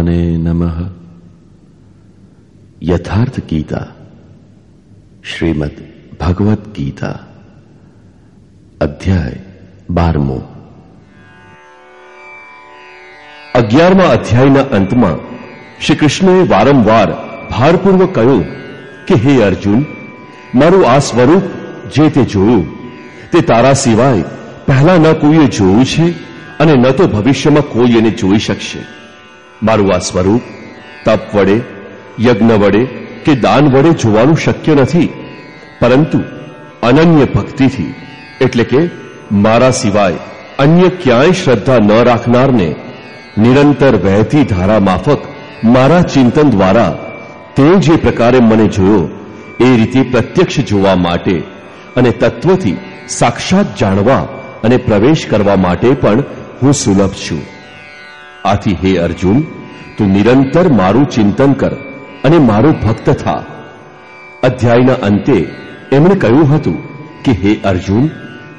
પરમાત્મને નમઃ યથાર્થ ગીતા શ્રીમદ ભગવદ્ ગીતા અધ્યાય બારમો અગિયારમા અધ્યાયના અંતમાં શ્રી વારંવાર ભારપૂર્વક કહ્યું કે હે અર્જુન મારું આ સ્વરૂપ જે તે જોયું તે તારા સિવાય પહેલા ન કોઈએ જોયું છે અને ન તો ભવિષ્યમાં કોઈ એને જોઈ શકશે મારું આ સ્વરૂપ, તપ વડે, યજ્ઞ વડે કે દાન વડે જોવાનું શક્ય નથી. પરંતુ અનન્ય ભક્તિથી, એટલે કે મારા સિવાય અન્ય ક્યાંય શ્રદ્ધા ન રાખનારને નિરંતર વહેતી ધારા માફક મારા ચિંતન દ્વારા તે જે પ્રકારે મને જોયો, એ રીતે પ્રત્યક્ષ જોવા માટે અને તત્વથી સાક્ષાત જાણવા અને પ્રવેશ કરવા માટે પણ હું સુલભ છું. આથી હે અર્જુન, તું નિરંતર મારું ચિંતન કર અને મારો ભક્ત થા. અધ્યાયના અંતે એમણે કહ્યું હતું કે, હે અર્જુન,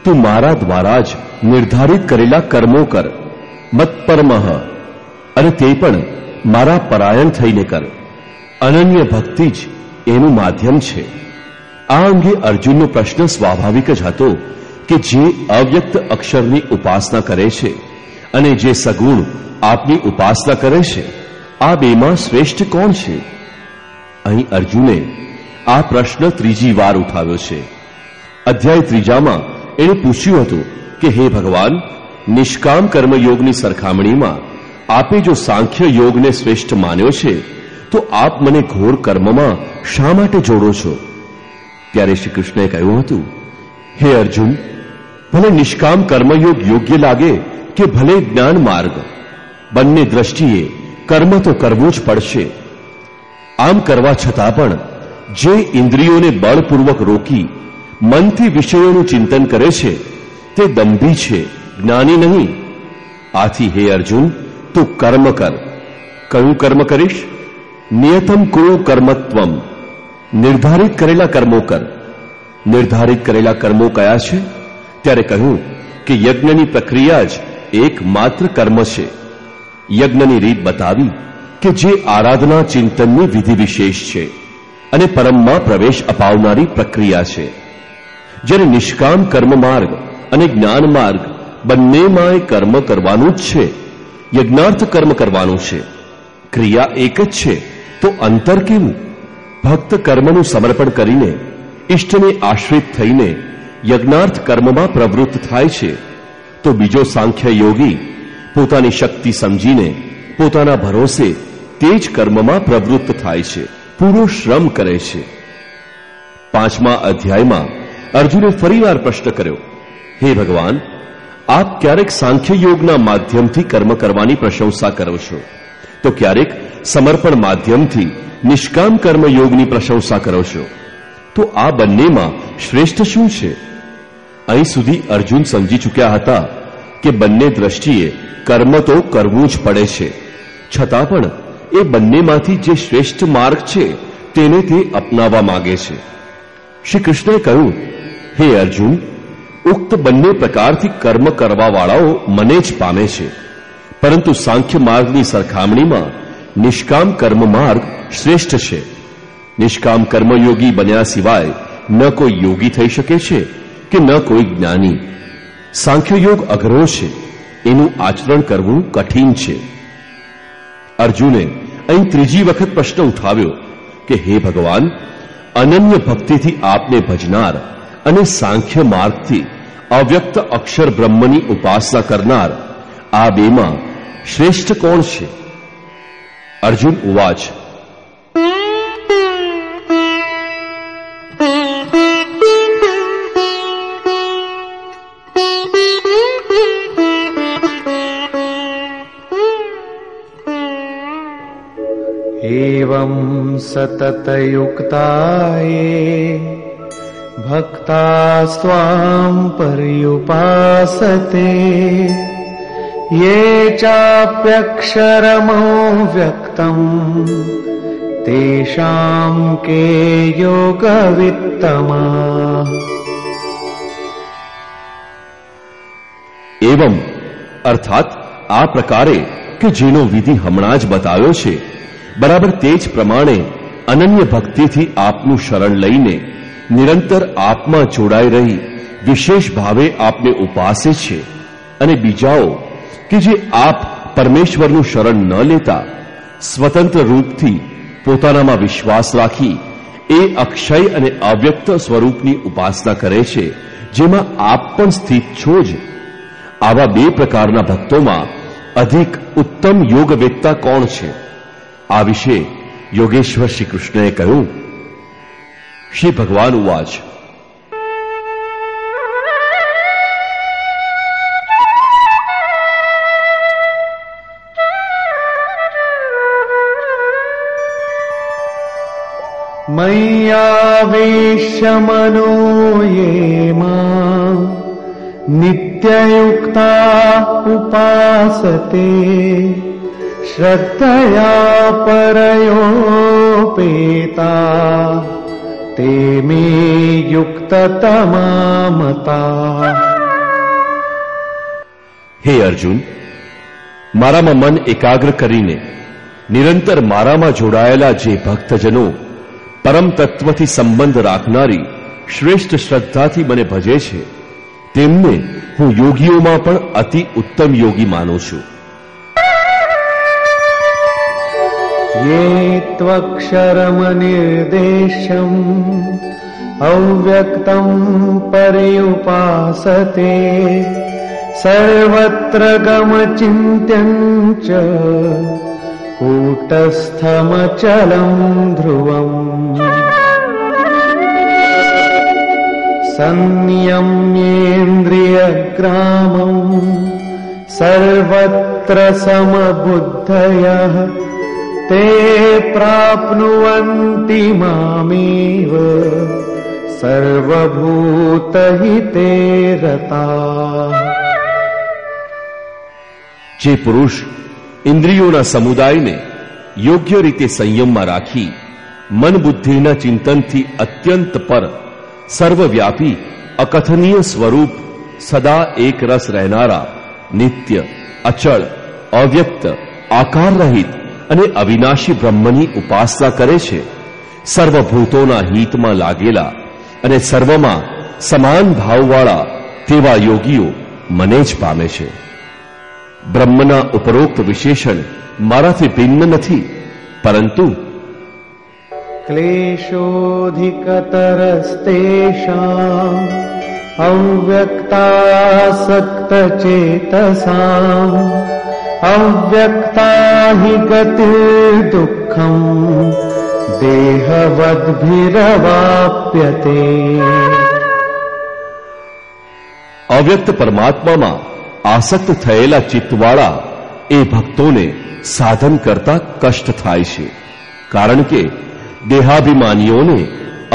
તું મારા દ્વારા જ નિર્ધારિત કરેલા કર્મો કર. મતપરમહ અને તે પણ મારા પરાયણ થઈને કર. અનન્ય ભક્તિ જ એનું માધ્યમ છે. આ અંગે અર્જુનનો પ્રશ્ન સ્વાભાવિક જ હતો કે, જે અવ્યક્ત અક્ષરની ઉપાસના કરે છે અને જે સગુણ આપની ઉપાસના કરે છે? આ બેમાં શ્રેષ્ઠ કોણ છે? અહીં અર્જુને આ પ્રશ્ન ત્રીજી વાર ઉઠાવ્યો છે. અધ્યાય ત્રીજામાં એણે પૂછ્યું હતું કે, હે ભગવાન, નિષ્કામ કર્મયોગની સરખામણીમાં આપે જો સાંખ્ય યોગને શ્રેષ્ઠ માન્યો છે, તો આપ મને ઘોર કર્મમાં શા માટે જોડો છો? ત્યારે શ્રી કૃષ્ણએ કહ્યું હતું, હે અર્જુન, ભલે નિષ્કામ કર્મયોગ યોગ્ય લાગે કે ભલે જ્ઞાન માર્ગ બંને દ્રષ્ટિએ કર્મ તો કરવું જ પડશે. આમ કરવા છતાં પણ જે ઇન્દ્રિયોને બળપૂર્વક રોકી મનથી વિષયોનું ચિંતન કરે છે, તે દંભી છે, જ્ઞાની નહીં. આથી હે અર્જુન, તું કર્મ કર. કયું કર્મ કરીશ? નિયતમ કુરુ કર્મત્વમ. નિર્ધારિત કરેલા કર્મો કર. નિર્ધારિત કરેલા કર્મો કયા છે? ત્યારે કહ્યું કે યજ્ઞની પ્રક્રિયા જ એકમાત્ર કર્મ છે. યજ્ઞની રીત બતાવી કે જે આરાધના ચિંતનની વિધિ વિશેષ છે અને પરમમાં પ્રવેશ અપાવનારી પ્રક્રિયા છે. જ્યારે નિષ્કામ કર્મ માર્ગ અને જ્ઞાન માર્ગ બંનેમાં કર્મ કરવાનું જ છે, યજ્ઞાર્થ કર્મ કરવાનું છે, ક્રિયા એક જ છે, તો અંતર કેવું? ભક્ત કર્મનું સમર્પણ કરીને ઇષ્ટને આશ્રિત થઈને યજ્ઞાર્થ કર્મમાં પ્રવૃત્ત થાય છે, તો બીજો સાંખ્ય યોગી પોતાની શક્તિ સમજીને, પોતાના ભરોસે તે જ કર્મમાં પ્રવૃત્ત થાય છે, પૂરો શ્રમ કરે છે. પાંચમા અધ્યાયમાં અર્જુને ફરીવાર પ્રશ્ન કર્યો, હે ભગવાન, આપ ક્યારેક સાંખ્ય યોગના માધ્યમથી કર્મ કરવાની પ્રશંસા કરો છો? તો ક્યારેક સમર્પણ માધ્યમથી નિષ્કામ કર્મ યોગની પ્રશંસા કરો છો? તો આ બંનેમાં શ્રેષ્ઠ શું છે? અહીં સુધી અર્જુન સમજી ચૂક્યા હતા કે બંને દ્રષ્ટિએ કર્મ તો કરવું જ પડે છે. છતાં પણ એ બંનેમાંથી જે શ્રેષ્ઠ માર્ગ છે, તેને તે અપનાવવા માંગે છે. શ્રી કૃષ્ણએ કહ્યું, હે અર્જુન, ઉક્ત બંને પ્રકારથી કર્મ કરવાવાળાઓ મને જ પામે છે. પરંતુ સાંખ્ય માર્ગની સરખામણીમાં નિષ્કામ કર્મ માર્ગ શ્રેષ્ઠ છે. નિષ્કામ કર્મયોગી બન્યા સિવાય ન કોઈ યોગી થઈ શકે છે કે ન કોઈ જ્ઞાની. સાંખ્યયોગ અઘરો છે. એનું આચરણ કરવું કઠિન છે. અર્જુને અહીં ત્રીજી વખત પ્રશ્ન ઉઠાવ્યો કે, હે ભગવાન, અનન્ય ભક્તિથી આપને ભજનાર અને સાંખ્ય માર્ગથી અવ્યક્ત અક્ષર બ્રહ્મની ઉપાસના કરનાર આ બેમાં શ્રેષ્ઠ કોણ છે? અર્જુન ઉવાચ एवं सततयुक्ताये भक्तास्त्वाम् पर्युपासते ये चाप्यक्षरमो व्यक्तम् तेषाम् के योगवित्तमाः એવમ અર્થાત આ પ્રકારે કે જેનો વિધિ હમણાં જ બતાવ્યો છે બરાબર તે જ પ્રમાણે અનન્ય ભક્તિથી આપનું શરણ લઈને નિરંતર આપમાં જોડાઈ રહી વિશેષ ભાવે આપને ઉપાસે છે. અને બીજાઓ કે જે આપ પરમેશ્વરનું શરણ ન લેતા, સ્વતંત્ર રૂપથી પોતાનામાં વિશ્વાસ રાખી એ અક્ષય અને અવ્યક્ત સ્વરૂપની ઉપાસના કરે છે, જેમાં આપ પણ સ્થિત છો જ. આવા બે પ્રકારના ભક્તોમાં અધિક ઉત્તમ યોગવેત્તા કોણ છે? આ વિશે યોગેશ્વર શ્રી કૃષ્ણએ કહ્યું શ્રી ભગવાન ઉવાચ मय्यावेश्य मनो ये मां नित्ययुक्ता उपासते श्रद्धया परयोपेता ते मे युक्ततमा मता હે અર્જુન મારામાં મન એકાગ્ર કરીને નિરંતર મારામાં જોડાયેલા જે ભક્તજનો પરમ તત્વથી સંબંધ રાખનારી શ્રેષ્ઠ શ્રદ્ધાથી મને ભજે છે તેમને હું યોગીઓમાં પણ અતિ ઉત્તમ યોગી માનું છું ये त्वक्षरमनिर्देशम् अव्यक्तम् पर्युपासते। सर्वत्र गमचिन्त्यम् च कूटस्थमचलम् ध्रुवम्। संयम्येन्द्रियग्रामम् सर्वत्र समबुद्धयः ते प्राप्नुवन्ति मामेव सर्वभूतहिते रताः જે પુરુષ ઇન્દ્રિયોના સમુદાયને યોગ્ય રીતે સંયમમાં રાખી મન બુદ્ધિના ચિંતનથી અત્યંત પર સર્વવ્યાપી અકથનીય સ્વરૂપ સદા એક રસ રહેનારા નિત્ય અચળ અવ્યક્ત આકાર રહિત અને અવિનાશી બ્રહ્મની ઉપાસના કરે છે. સર્વભૂતોના હિતમાં લાગેલા અને સર્વમાં સમાન ભાવવાળા તેવા યોગીઓ મને જ પામે છે. બ્રહ્મના ઉપરોક્ત વિશેષણ મારાથી ભિન્ન નથી, પરંતુ ક્લેશોધિકતરસ્તેષાં અવ્યક્તાસક્તચેતસાં अव्यक्ता हि गतिर्दुःखम् देहवद्भिरवाप्यते અવ્યક્ત પરમાત્મામાં આસક્ત થયેલા ચિત્તવાળા એ ભક્તોને સાધન કરતા કષ્ટ થાય છે કારણ કે દેહાભિમાનીઓને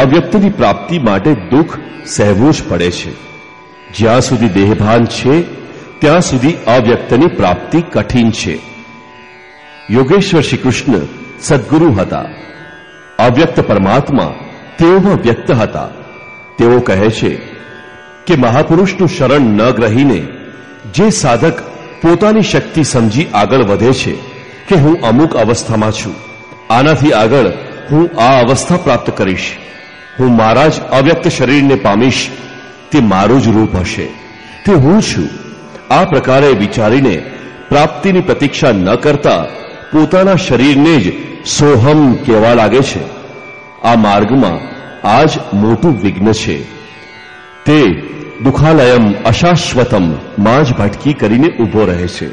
અવ્યક્તની પ્રાપ્તિ માટે દુઃખ સહેવું જ પડે છે જ્યાં સુધી દેહભાન છે ત્યાં સુધી અવ્યક્તની પ્રાપ્તિ કઠિન છે. યોગેશ્વર શ્રી કૃષ્ણ સદગુરુ હતા. અવ્યક્ત પરમાત્મા તેઓમાં વ્યક્ત હતા. તેઓ કહે છે કે મહાપુરુષનું શરણ ન ગ્રહીને જે સાધક પોતાની શક્તિ સમજી આગળ વધે છે કે હું અમુક અવસ્થામાં છું. આનાથી આગળ હું આ અવસ્થા પ્રાપ્ત કરીશ. હું મારા જ અવ્યક્ત શરીરને પામીશ. તે મારું જ રૂપ હશે. તે હું છું. આ પ્રકારે વિચારીને પ્રાપ્તિની પ્રતીક્ષા ન કરતા પોતાના શરીરને જ સોહમ કહેવા લાગે છે આ માર્ગમાં આ જ મોટું વિઘ્ન છે તે દુઃખાલયમ અશાશ્વતમ માં જ ભટકી કરીને ઊભો રહે છે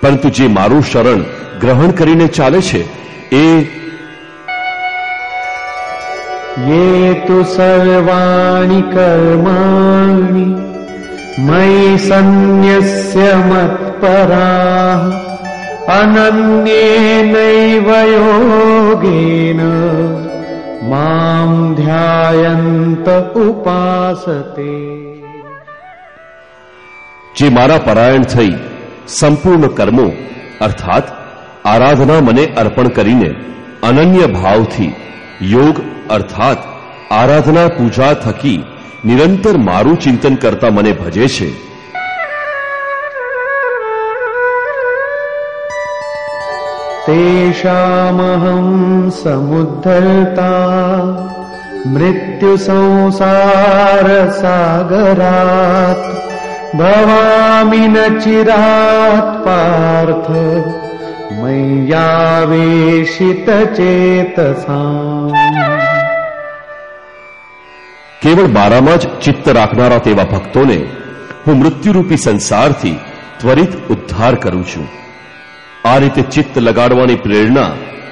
પરંતુ જે મારું શરણ ગ્રહણ કરીને ચાલે છે એ ये तु सर्वाणि कर्माणि मयि सन्न्यस्य मत्पराः अनन्येनैव योगेन माम् ध्यायन्त उपासते જે મારા પરાયણ થઈ સંપૂર્ણ કર્મો અર્થાત આરાધના મને અર્પણ કરીને અનન્ય ભાવથી યોગ અર્થાત આરાધના પૂજા થકી નિરંતર મારું ચિંતન કરતા મને ભજે છે. તેષામહં સમુદ્ધરતા, મૃત્યુ સંસાર સાગરાત, ભવામી ન ચિરાત પાર્થ, મૈયાવેશિત ચેતસા કેવળ મારામાં જ ચિત્ત રાખનારા તેવા ભક્તોને હું મૃત્યુરૂપી સંસારથી ત્વરિત ઉદ્ધાર કરું છું. આ રીતે ચિત્ત લગાડવાની પ્રેરણા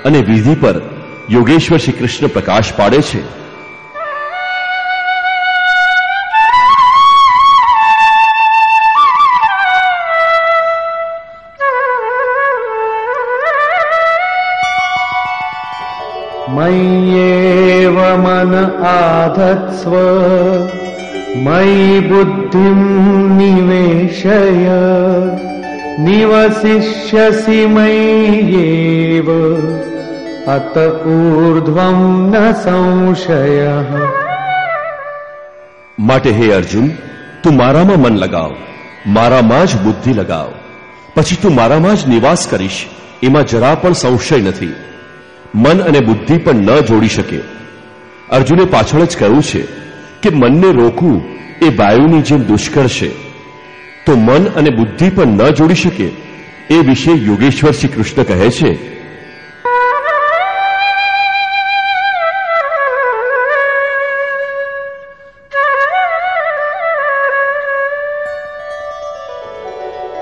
અને વિધિ પર યોગેશ્વર શ્રી કૃષ્ણ પ્રકાશ પાડે છે. मन आधत्स्व मयि बुद्धिं निवेशय निवसिष्यसि मय्येव अत ऊर्ध्वं न संशयः માટે હે અર્જુન તું મારામાં મન લગાવ મારામાં જ બુદ્ધિ લગાવ પછી તું મારામાં જ નિવાસ કરીશ એમાં જરા પણ સંશય નથી મન અને બુદ્ધિ પણ ન જોડી શકે અર્જુને પાછળ જ કહ્યું છે કે મનને રોકવું એ વાયુની જેમ દુષ્કર છે તો મન અને બુદ્ધિ પણ ન જોડી શકે એ વિશે યોગેશ્વર શ્રી કૃષ્ણ કહે છે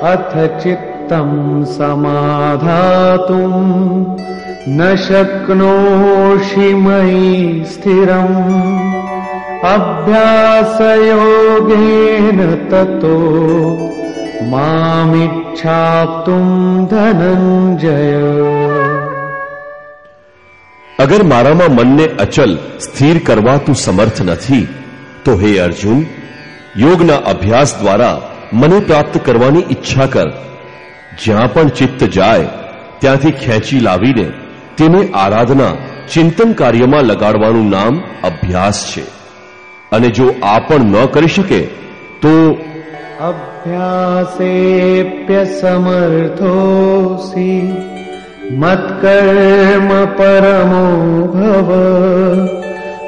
अथ चित्तं समाधातुम् न शक्नोषि मयि स्थिरम् अभ्यासयोगेन ततो मामिच्छाप्तुम् धनञ्जय અગર મારામાં મનને અચલ સ્થિર કરવા તું સમર્થ નથી તો હે અર્જુન યોગના અભ્યાસ દ્વારા મને પ્રાપ્ત કરવાની ઈચ્છા કર જ્યાં પણ ચિત્ત જાય ત્યાંથી ખેંચી લાવીને તેની આરાધના, ચિંતન કાર્યમાં લગાડવાનું નામ અભ્યાસ છે. અને જો આ પણ ન કરી શકે, તો અભ્યાસેપ્ય સમર્થોસી, મત્કર્મ પરમો ભવ,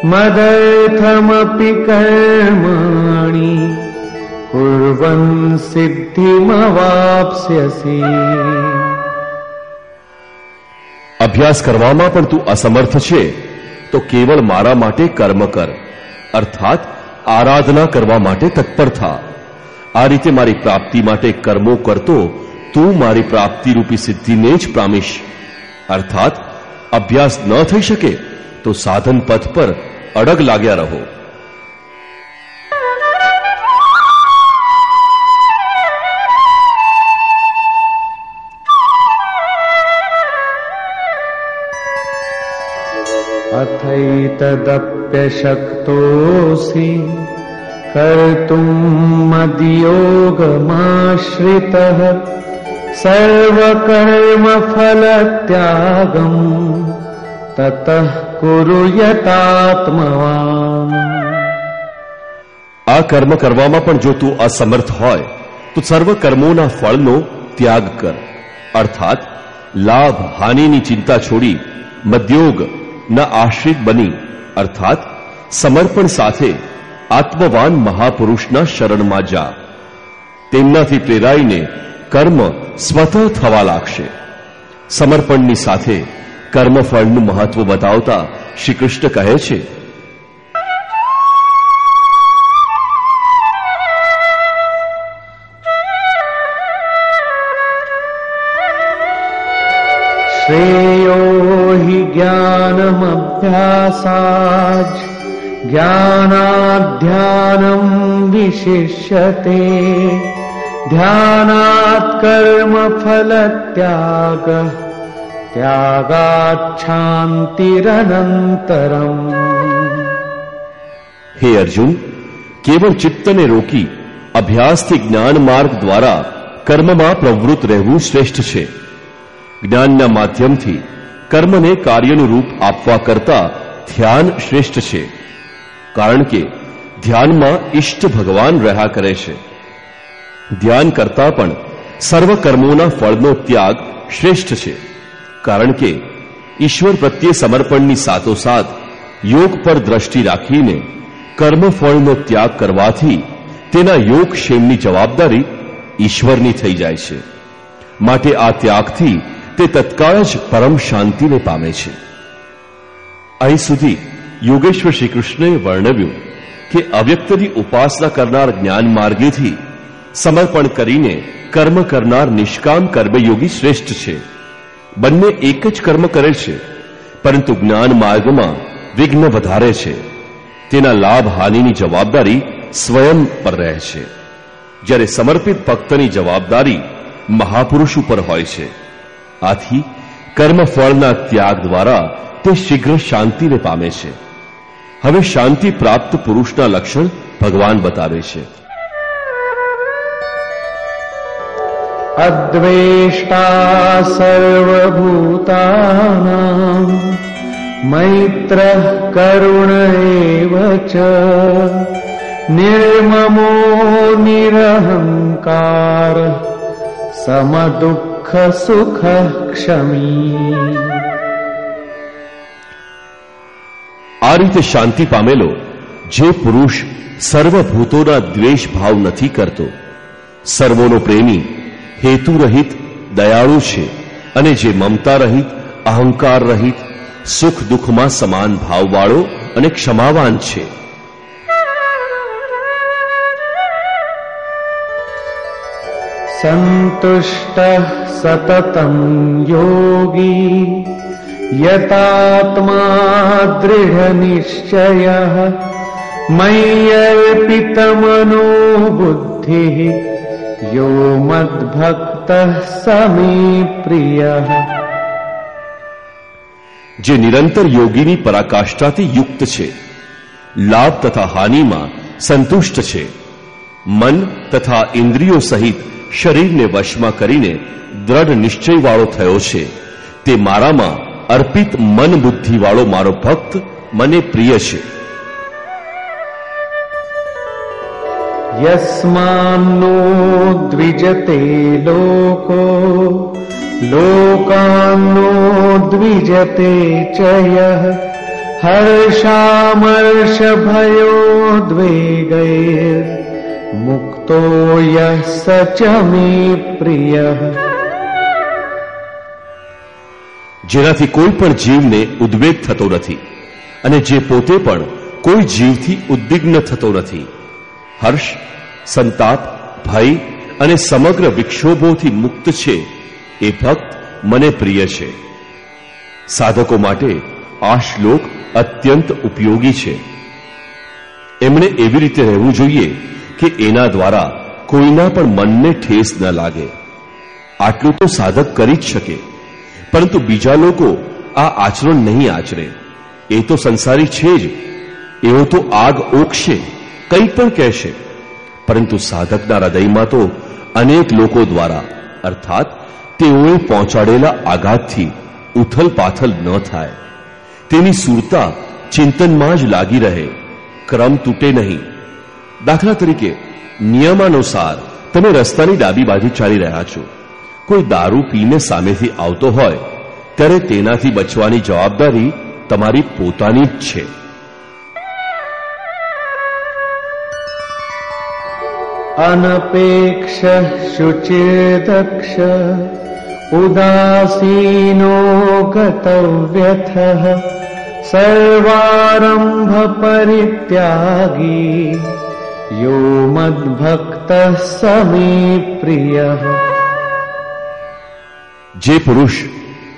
મદર્થમપી કર્માણી કુર્વન સિદ્ધિમવાપ્સ્યસી. અભ્યાસ કરવામાં પણ તું અસમર્થ છે, તો કેવળ મારા માટે કર્મ કર. અર્થાત, આરાધના કરવા માટે તત્પર થા. આ રીતે મારી પ્રાપ્તિ માટે કર્મો કરતો તું મારી પ્રાપ્તિ રૂપી સિદ્ધિને જ પ્રામીશ. અર્થાત, અભ્યાસ ન થઈ શકે તો સાધન પથ પર અડગ લાગ્યા રહો. अथैतदप्यशक्तोऽसि कर्तुम् मद्योगमाश्रितः सर्वकर्मफलत्यागम् ततः कुरु यतात्मवान् આ કર્મ કરવામાં પણ જો તું અસમર્થ હોય તો સર્વ કર્મોના ફળનો ત્યાગ કર અર્થાત લાભ હાનિની ચિંતા છોડી મધ્યોગ ના આશ્રિત બની અર્થાત સમર્પણ સાથે આત્મવાન મહાપુરુષના શરણમાં જા તેમનાથી પ્રેરાઈને કર્મ સ્વતઃ થવા લાગશે સમર્પણની સાથે કર્મફળનું મહત્વ બતાવતા શ્રી કૃષ્ણ કહે છે श्रेयो हि ज्ञानमभ्यासाज् ज्ञानाध्यानम् विशिष्यते ध्यानात् कर्मफलत्यागः त्यागाच्छान्तिरनन्तरम् હે અર્જુન કેવળ ચિત્તને રોકી અભ્યાસથી જ્ઞાન માર્ગ દ્વારા કર્મમાં પ્રવૃત્ત રહેવું શ્રેષ્ઠ છે જ્ઞાનના માધ્યમથી કર્મને કાર્યનું રૂપ આપવા કરતા ધ્યાન શ્રેષ્ઠ છે. કારણ કે ધ્યાનમાં ઈષ્ટ ભગવાન રહ્યા કરે છે. ધ્યાન કરતા પણ સર્વ કર્મોના ફળનો ત્યાગ શ્રેષ્ઠ છે. કારણ કે ઈશ્વર પ્રત્યે સમર્પણની સાથોસાથ યોગ પર દ્રષ્ટિ રાખીને કર્મફળનો ત્યાગ કરવાથી તેના યોગક્ષેમની જવાબદારી ઈશ્વરની થઈ જાય છે. માટે આ ત્યાગથી તે તત્કાળ જ પરમ શાંતિને પામે છે. અહીં સુધી યોગેશ્વર શ્રી વર્ણવ્યું કે અવ્યક્તની ઉપાસના કરનાર જ્ઞાન માર્ગેથી સમર્પણ કરીને કર્મ કરનાર નિષ્કામ કર્મયોગી શ્રેષ્ઠ છે. બંને એક જ કર્મ કરે છે, પરંતુ જ્ઞાન માર્ગમાં વિઘ્ન વધારે છે. તેના લાભ હાનિની જવાબદારી સ્વયં પર રહે છે. જ્યારે સમર્પિત ભક્તની જવાબદારી મહાપુરુષ ઉપર હોય છે. આથી કર્મફળના ત્યાગ દ્વારા તે શીઘ્ર શાંતિને પામે છે. હવે શાંતિ પ્રાપ્ત પુરુષના લક્ષણ ભગવાન બતાવે છે. અદ્વેષ્ટા સર્વભૂતા મૈત્ર કરુણ એવ નિર્મમો નિરહંકાર, સમદુઃખ દુઃખ સુખ ક્ષમી આ રીતે શાંતિ પામેલો જે પુરુષ સર્વભૂતોના દ્વેષ ભાવ નથી કરતો, સર્વોનો પ્રેમી હેતુ રહિત દયાળુ છે અને જે મમતા રહિત અહંકાર રહિત સુખ દુઃખમાં સમાન ભાવવાળો અને ક્ષમાવાન છે. सन्तुष्टः सततम् योगी यतात्मा दृढनिश्चयः मय्यर्पितमनो बुद्धिः यो मद्भक्तः स मे प्रियः જે નિરંતર યોગીની પરાકાષ્ઠાથી યુક્ત છે લાભ તથા હાનિમાં સંતુષ્ટ છે મન તથા ઇન્દ્રિયો સહિત શરીરને વશમાં કરીને દ્રઢ નિશ્ચયવાળો થયો છે. તે મારામાં અર્પિત મન બુદ્ધિવાળો મારો ભક્ત મને પ્રિય છે. યસ્માનો દ્વિજતે લોકો, લોકાનો દ્વિજતે ચય હર્ષામર્ષ ભયો દ્વેગૈર મુખ हर्षामर्षभयोद्वेगैर्मुक्तो यः स च मे प्रियः જેનાથી કોઈ પણ જીવને ઉદ્વેગ થતો નથી અને જે પોતે પણ કોઈ જીવથી ઉદ્વિગ્ન થતો નથી હર્ષ સંતાપ ભય અને સમગ્ર વિક્ષોભોથી મુક્ત છે એ ભક્ત મને પ્રિય છે સાધકો માટે આ શ્લોક અત્યંત ઉપયોગી છે એમણે એવી રીતે રહેવું જોઈએ કે એના દ્વારા કોઈના પણ મનને ઠેસ ન લાગે. આટલું તો સાધક કરી જ શકે. પરંતુ બીજા લોકો આ આચરણ નહીં આચરે. એ તો સંસારી છે જ. એવો તો આગ ઓકશે કંઈ પણ કહેશે. પરંતુ સાધકના હૃદયમાં તો અનેક લોકો દ્વારા, અર્થાત તેઓએ પહોંચાડેલા આઘાતથી ઉથલ પાથલ ન થાય. તેની સુરતા ચિંતનમાં જ લાગી રહે. ક્રમ તૂટે નહીં. દાખલા તરીકે, નિયમાનુસાર તમે રસ્તાની ડાબી બાજુ ચાલી રહ્યા છો. કોઈ દારૂ પીને સામેથી આવતો હોય, ત્યારે તેનાથી બચવાની જવાબદારી તમારી પોતાની જ છે. અનપેક્ષ શુચિર્દક્ષ ઉદાસીનો ગતવ્યથ સર્વારંભ પરિત્યાગી यो મદભક્ત સમે પ્રિય જે પુરુષ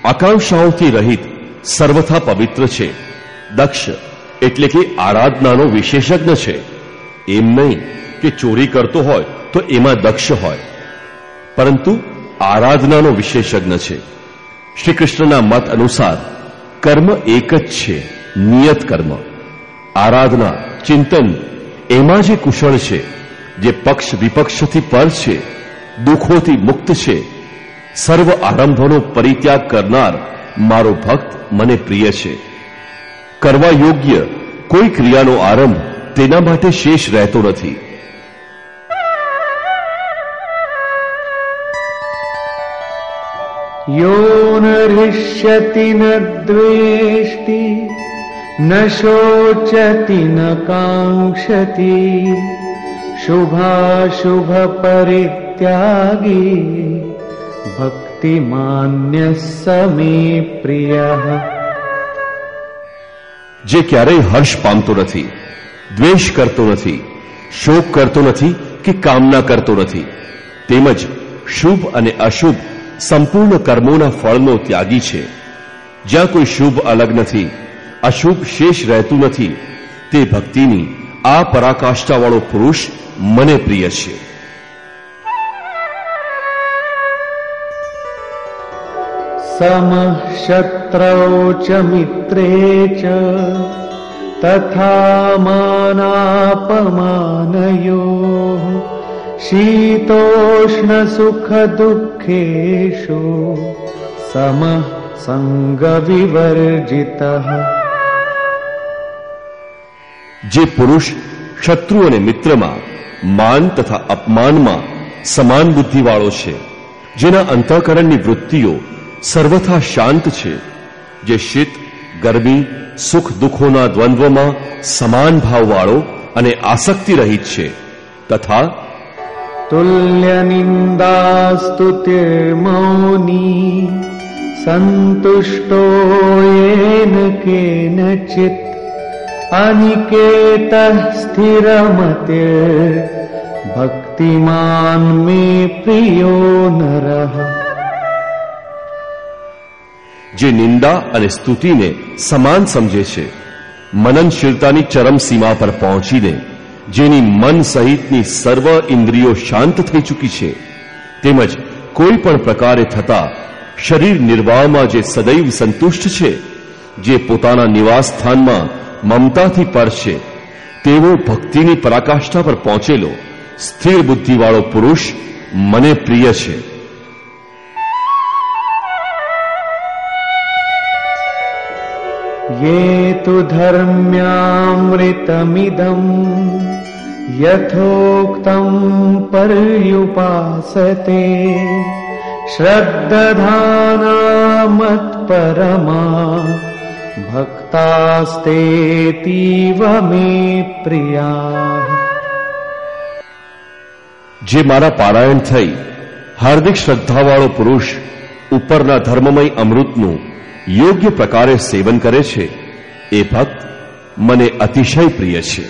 આકાંક્ષાઓથી રહિત સર્વથા પવિત્ર છે, દક્ષ એટલે કે આરાધનાનો વિશેષજ્ઞ છે. એમ નહીં કે ચોરી કરતો હોય તો એમાં દક્ષ હોય. પરંતુ આરાધનાનો વિશેષજ્ઞ છે. શ્રી કૃષ્ણના મત અનુસાર કર્મ એક જ છે, નિયત કર્મ. આરાધના, ચિંતન એમાં જે કુશળ છે જે પક્ષ વિપક્ષથી પર છે દુઃખોથી મુક્ત છે સર્વ આરંભોનો પરિત્યાગ કરનાર મારો ભક્ત મને પ્રિય છે કરવા યોગ્ય કોઈ ક્રિયાનો આરંભ તેના માટે શેષ રહેતો નથી यो न हृष्यति न द्वेष्टि न शोचति न काङ्क्षति शुभाशुभपरित्यागी ભક્તિમાન્ય સમે પ્રિય જે ક્યારેય હર્ષ પામતો નથી દ્વેષ કરતો નથી શોક કરતો નથી કે કામના કરતો નથી તેમજ શુભ અને અશુભ સંપૂર્ણ કર્મોના ફળનો ત્યાગી છે જ્યાં કોઈ શુભ અલગ નથી અશુભ શેષ રહેતું નથી. તે ભક્તિની આ પરાકાષ્ઠાવાળો પુરુષ મને પ્રિય છે. સમઃ શત્રૌ ચ મિત્રે ચ તથા માનાપમાનયો શીતોષ્ણ સુખ દુઃખેશો સમઃ સંગવિવર્જિતઃ જે પુરુષ શત્રુ અને મિત્રમાં, માન તથા અપમાનમાં સમાન બુદ્ધિવાળો છે, જેના અંતઃકરણની વૃત્તિઓ સર્વથા શાંત છે, જે શીત, ગરમી, સુખ દુઃખોના દ્વંદ્વમાં સમાન ભાવવાળો અને આસક્તિ રહિત છે, તથા તુલ્ય નિંદાસ્તુતિર્મૌની સંતુષ્ટો યેન કેનચિત અનિકેત સ્થિરમતિર ભક્તિમાન મે પ્રિયો નરઃ જે નિંદા અને સ્તુતિને સમાન સમજે છે મનનશીલતાની ચરમ સીમા પર પહોંચીને જેની મન સહિતની સર્વ ઇન્દ્રિયો શાંત થઈ ચૂકી છે તેમજ કોઈ પણ પ્રકારે થતા શરીર નિર્વાહમાં જે સદૈવ સંતુષ્ટ છે જે પોતાના નિવાસ સ્થાનમાં મમતાથી પર છે તેવો ભક્તિની પરાકાષ્ઠા પર પહોંચેલો સ્થિર બુદ્ધિવાળો પુરુષ મને પ્રિય છે ये तु धर्म्यामृतमिदम् यथोक्तम् पर्युपासते श्रद्दधानामत्परमा ભક્તાસ્તેતીવ મે પ્રિયા જે મારા પારાયણ થઈ, હાર્દિક શ્રદ્ધાવાળો પુરુષ ઉપરના ધર્મમય અમૃતનું યોગ્ય પ્રકારે સેવન કરે છે, એ ભક્ત મને અતિશય પ્રિય છે.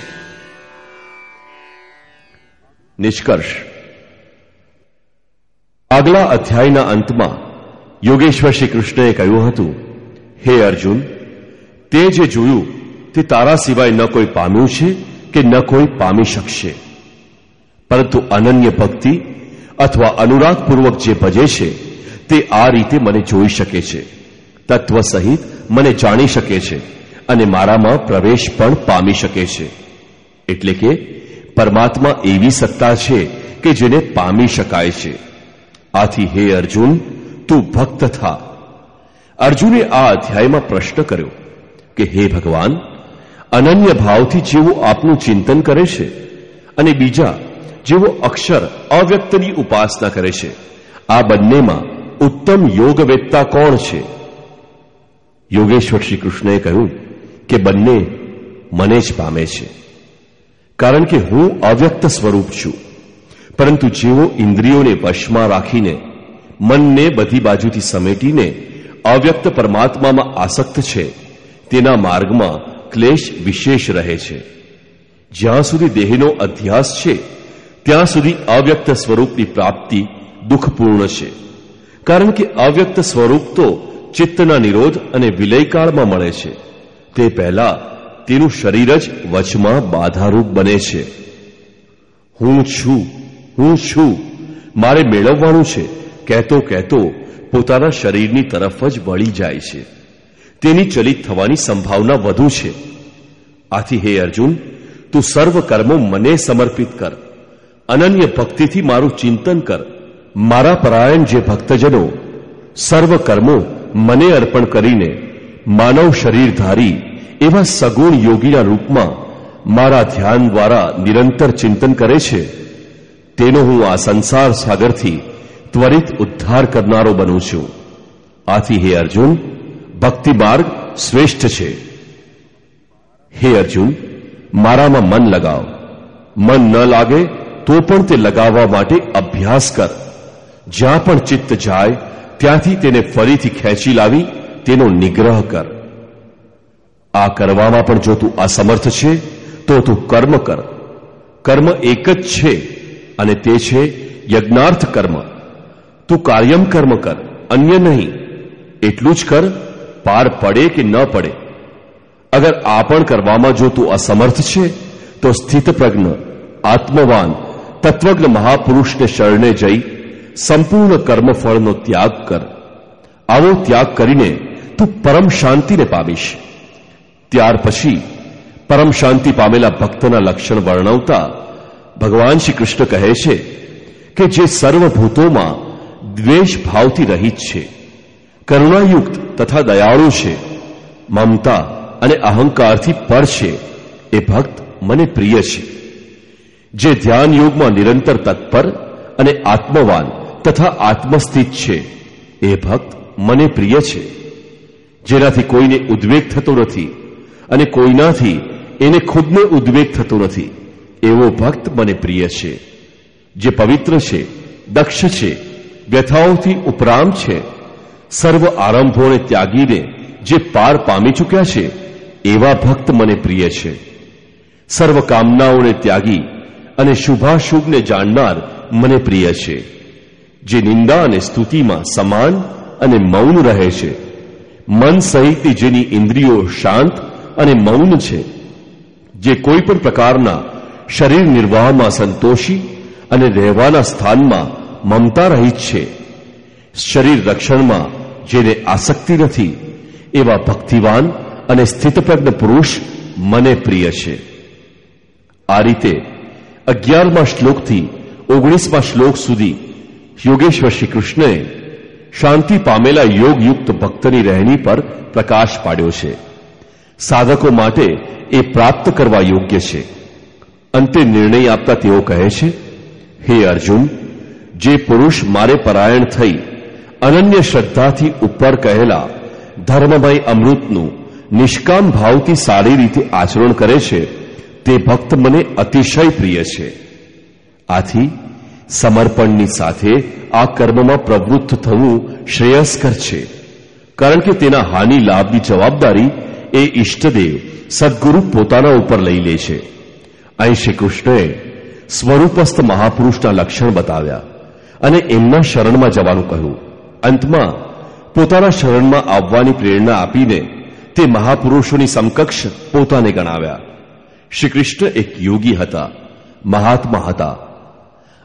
નિષ્કર્ષ. આગલા અધ્યાયના અંતમાં યોગેશ્વર શ્રી કૃષ્ણએ કહ્યું હતું, હે અર્જુન તે જે જોયું, તે તારા સિવાય ન કોઈ પામ્યું છે કે ન કોઈ પામી શકશે? પરંતુ અનન્ય ભક્તિ અથવા અનુરાગપૂર્વક જે ભજે છે, તે આ રીતે મને જોઈ શકે છે. તત્વ સહિત મને જાણી શકે છે અને મારામાં પ્રવેશ પણ પામી શકે છે. એટલે કે, પરમાત્મા એવી સત્તા છે કે જેને પામી શકાય છે. આથી હે અર્જુન, તું ભક્ત થા. અર્જુને આ અધ્યાયમાં પ્રશ્ન કર્યો કે હે ભગવાન, અનન્ય ભાવથી જેવો આપનું ચિંતન કરે છે અને બીજા જેવો અક્ષર અવ્યક્તની ઉપાસના કરે છે, આ બંનેમાં ઉત્તમ યોગવેત્તા કોણ છે? યોગેશ્વર શ્રી કૃષ્ણએ કહ્યું કે બંને મને જ પામે છે, કારણ કે હું અવ્યક્ત સ્વરૂપ છું, પરંતુ જેઓ ઇન્દ્રિયોને વશમાં રાખીને મનને બધી બાજુથી સમેટીને અવ્યક્ત પરમાત્મામાં આસક્ત છે તેના માર્ગમાં ક્લેશ વિશેષ રહે છે. જ્યાં સુધી દેહનો અધ્યાસ છે, ત્યાં સુધી અવ્યક્ત સ્વરૂપની પ્રાપ્તિ દુઃખપૂર્ણ છે. કારણ કે અવ્યક્ત સ્વરૂપ તો ચિત્તના નિરોધ અને વિલયકાળમાં મળે છે. તે પહેલા તેનું શરીર જ વચમાં બાધારૂપ બને છે. હું છું હું છું, મારે મેળવવાનું છે. કહેતો કહેતો પોતાના શરીરની તરફ જ વળી જાય છે. તેની ચલિત થવાની સંભાવના વધુ છે. આથી હે અર્જુન, તું સર્વ કર્મો મને સમર્પિત કર. અનન્ય ભક્તિથી મારું ચિંતન કર. મારા પરાયણ જે ભક્તજનો સર્વ કર્મો મને અર્પણ કરીને માનવ શરીર ધારી એવા સગુણ યોગીના રૂપમાં મારા ધ્યાન દ્વારા નિરંતર ચિંતન કરે છે, તેનો હું આ સંસાર સાગરથી ત્વરિત ઉદ્ધાર કરનારો બનું છું. આથી હે અર્જુન ભક્તિ માર્ગ શ્રેષ્ઠ છે. હે અર્જુન, મારામાં મન લગાવ. મન ન લાગે તો પણ તે લગાવવા માટે અભ્યાસ કર. જ્યાં પણ ચિત્ત જાય, ત્યાંથી તેને ફરીથી ખેંચી લાવી, તેનો નિગ્રહ કર. આ કરવામાં પણ જો તું અસમર્થ છે, તો તું કર્મ કર. કર્મ એક જ છે અને તે છે યજ્ઞાર્થ કર્મ. તું કાર્યમ કર્મ કર, અન્ય નહીં. એટલું જ કર પાર પડે કે ન પડે? અગર આ પણ કરવામાં જો તું અસમર્થ છે, તો સ્થિતપ્રજ્ઞ, આત્મવાન, તત્વજ્ઞ મહાપુરુષને શરણે જઈ સંપૂર્ણ કર્મફળનો ત્યાગ કર. આવો ત્યાગ કરીને તું પરમ શાંતિને પામીશ. ત્યાર પછી પરમ શાંતિ પામેલા ભક્તના લક્ષણ વર્ણવતા ભગવાન શ્રી કૃષ્ણ કહે છે કે જે સર્વભૂતોમાં દ્વેષ ભાવથી રહિત છે. કરુણાયુક્ત તથા દયાળુ છે, મમતા અને અહંકારથી પર છે, એ ભક્ત મને પ્રિય છે, જે ધ્યાન યોગમાં નિરંતર તત્પર અને આત્મવાન તથા આત્મસ્થિત છે, એ ભક્ત મને પ્રિય છે, જેનાથી કોઈને ઉદ્વેગ થતો નથી અને કોઈનાથી એને ખુદને ઉદ્વેગ થતો નથી, એવો ભક્ત મને પ્રિય છે, જે પવિત્ર છે, દક્ષ છે, વ્યથાઓથી ઉપરાંત છે સર્વ આરંભોને ત્યાગીને જે પાર પામી ચૂક્યા છે, એવા ભક્ત મને પ્રિય છે. સર્વ કામનાઓને ત્યાગી અને શુભાશુભને જાણનાર મને પ્રિય છે. જે નિંદા અને સ્તુતિમાં સમાન અને મૌન રહે છે. મન સહિત જેની ઇન્દ્રિયો શાંત અને મૌન છે, જે કોઈ પણ પ્રકારના શરીર નિર્વાહમાં સંતોષી અને રહેવાના સ્થાનમાં મમતા રહિત છે. શરીર રક્ષણમાં જેને આસક્તિ નથી, એવા ભક્તિવાન અને સ્થિતપ્રજ્ઞ પુરુષ મને પ્રિય છે. આ રીતે અગિયારમા શ્લોકથી ઓગણીસમા શ્લોક સુધી યોગેશ્વર શ્રી કૃષ્ણએ શાંતિ પામેલા યોગયુક્ત ભક્તની રહેણી પર પ્રકાશ પાડ્યો છે. સાધકો માટે એ પ્રાપ્ત કરવા યોગ્ય છે. અંતે નિર્ણય આપતા તેઓ કહે છે, હે અર્જુન, જે પુરુષ મારે પરાયણ થઈ અનન્ય શ્રદ્ધાથી ઉપર કહેલા, ધર્મમય અમૃતનું નિષ્કામ ભાવથી સારી રીતે આચરણ કરે છે. તે ભક્ત મને અતિશય પ્રિય છે. આથી સમર્પણની સાથે આ કર્મમાં પ્રવૃત્ત થવું શ્રેયસ્કર છે. કારણ કે તેના હાનિ લાભની જવાબદારી એ ઈષ્ટદેવ સદગુરુ પોતાના ઉપર લઈ લે છે. અહીં શ્રી કૃષ્ણએ સ્વરૂપસ્થ મહાપુરુષના લક્ષણ બતાવ્યા અને એમના શરણમાં જવાનું કહ્યું. અંતમાં પોતાના શરણમાં આવવાની પ્રેરણા આપીને તે મહાપુરુષોની સમકક્ષ પોતાને ગણાવ્યા. શ્રી કૃષ્ણ એક યોગી હતા, મહાત્મા હતા.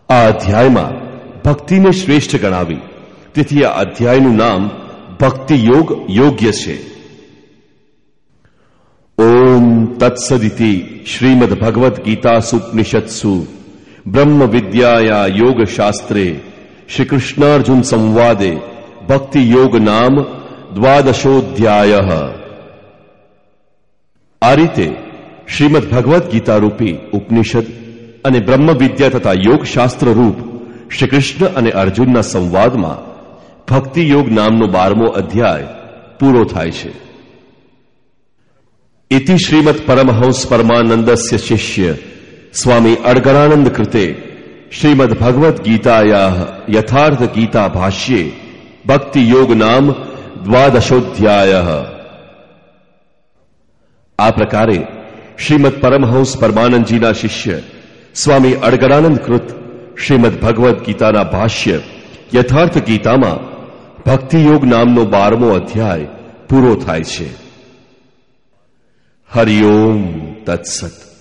આ અધ્યાયમાં ભક્તિને શ્રેષ્ઠ ગણાવી. તેથી આ અધ્યાયનું નામ ભક્તિ યોગ યોગ્ય છે. ઓમ તત્સદિતિ શ્રીમદ ભગવદ્ ગીતા સુપનિષત્સુ બ્રહ્મ વિદ્યાયા યોગ શાસ્ત્રે શ્રી કૃષ્ણાર્જુન સંવાદે ભક્તિ યોગ નામ દ્વાદશોધ્યાય આ રીતે શ્રીમદ ભગવદ્ ગીતા રૂપી ઉપનિષદ અને બ્રહ્મ વિદ્યા તથા યોગશાસ્ત્ર રૂપ શ્રી કૃષ્ણ અને અર્જુનના સંવાદમાં ભક્તિ યોગ નામનો બારમો અધ્યાય પૂરો થાય છે ઇતિ શ્રીમદ પરમહંસ પરમાનંદસ્ય શિષ્ય સ્વામી અડગણાનંદ કૃતે શ્રીમદ ભગવદ્ ગીતાયા યથાર્થ ગીતા ભાષ્યે ભક્તિ નામ દ્વાદશોધ્યાય આ પ્રકારે શ્રીમદ પરમહંસ પરમાનંદજીના શિષ્ય સ્વામી અડગડાનંદ કૃત શ્રીમદ ભગવદ્ ગીતાના ભાષ્ય યથાર્થ ગીતામાં ભક્તિયોગ નામનો બારમો અધ્યાય પૂરો થાય છે હરિઓમ તત્સત